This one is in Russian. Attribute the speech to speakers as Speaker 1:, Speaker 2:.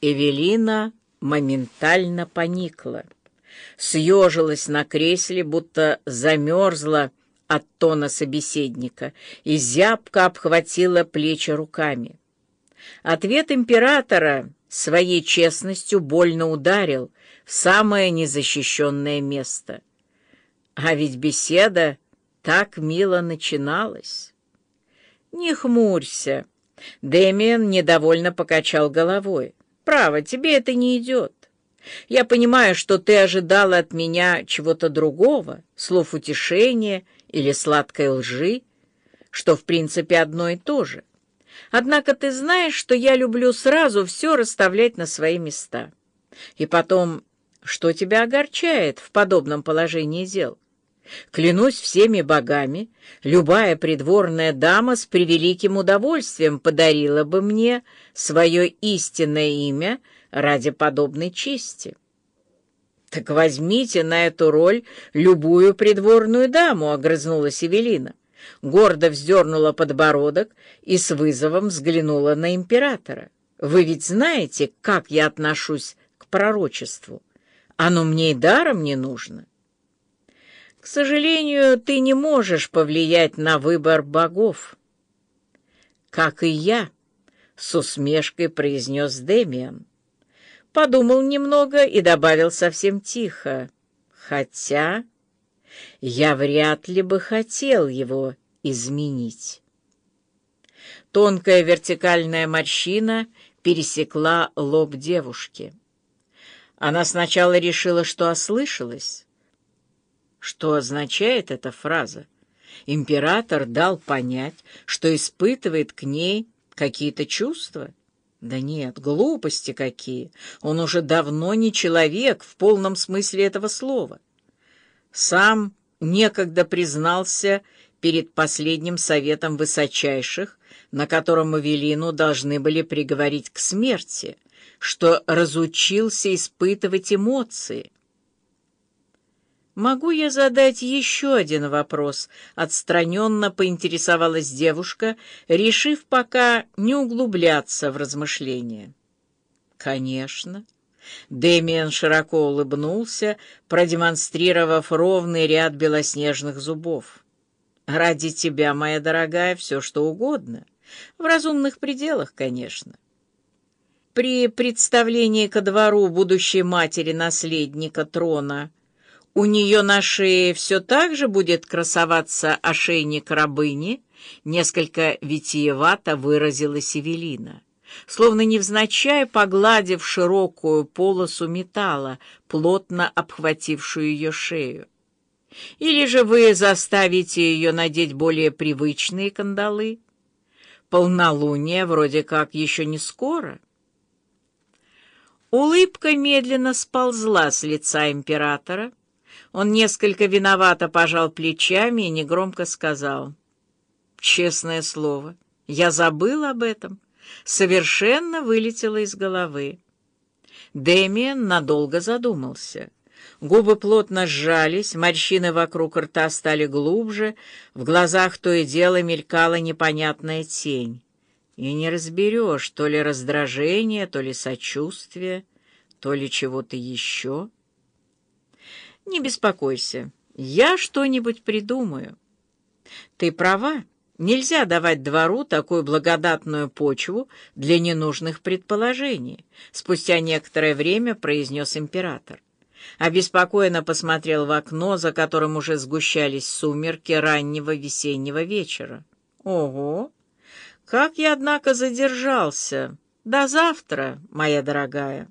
Speaker 1: Эвелина моментально поникла. Съежилась на кресле, будто замерзла от тона собеседника и зябко обхватила плечи руками. Ответ императора своей честностью больно ударил в самое незащищенное место. А ведь беседа так мило начиналась. «Не хмурься!» Дэмиен недовольно покачал головой. Право, тебе это не идет. Я понимаю, что ты ожидала от меня чего-то другого, слов утешения или сладкой лжи, что, в принципе, одно и то же. Однако ты знаешь, что я люблю сразу все расставлять на свои места. И потом, что тебя огорчает в подобном положении дел? Клянусь всеми богами, любая придворная дама с превеликим удовольствием подарила бы мне свое истинное имя ради подобной чести. «Так возьмите на эту роль любую придворную даму», — огрызнулась Эвелина. Гордо вздернула подбородок и с вызовом взглянула на императора. «Вы ведь знаете, как я отношусь к пророчеству? Оно мне и даром не нужно». К сожалению, ты не можешь повлиять на выбор богов. Как и я, с усмешкой произнес Демиан. Подумал немного и добавил совсем тихо. Хотя я вряд ли бы хотел его изменить. Тонкая вертикальная морщина пересекла лоб девушки. Она сначала решила, что ослышалась, что означает эта фраза? Император дал понять, что испытывает к ней какие-то чувства? Да нет, глупости какие. Он уже давно не человек в полном смысле этого слова. Сам некогда признался перед последним советом высочайших, на котором Эвелину должны были приговорить к смерти, что разучился испытывать эмоции. «Могу я задать еще один вопрос?» — отстраненно поинтересовалась девушка, решив пока не углубляться в размышления. «Конечно». Дэмиан широко улыбнулся, продемонстрировав ровный ряд белоснежных зубов. «Ради тебя, моя дорогая, все что угодно. В разумных пределах, конечно». При представлении ко двору будущей матери наследника трона у нее на шее все так же будет красоваться ошейник рабыни, несколько витиевато выразила Севелина, словно невзначай погладив широкую полосу металла, плотно обхватившую ее шею. Или же вы заставите ее надеть более привычные кандалы? Полнолуние вроде как еще не скоро. Улыбка медленно сползла с лица императора, он несколько виновато пожал плечами и негромко сказал. «Честное слово, я забыл об этом. Совершенно вылетело из головы». Дэмиен надолго задумался. Губы плотно сжались, морщины вокруг рта стали глубже, в глазах то и дело мелькала непонятная тень. И не разберешь, то ли раздражение, то ли сочувствие, то ли чего-то еще. Не беспокойся, я что-нибудь придумаю. Ты права, нельзя давать двору такую благодатную почву для ненужных предположений, спустя некоторое время произнес император. Обеспокоенно посмотрел в окно, за которым уже сгущались сумерки раннего весеннего вечера. Ого! Как я, однако, задержался! До завтра, моя дорогая!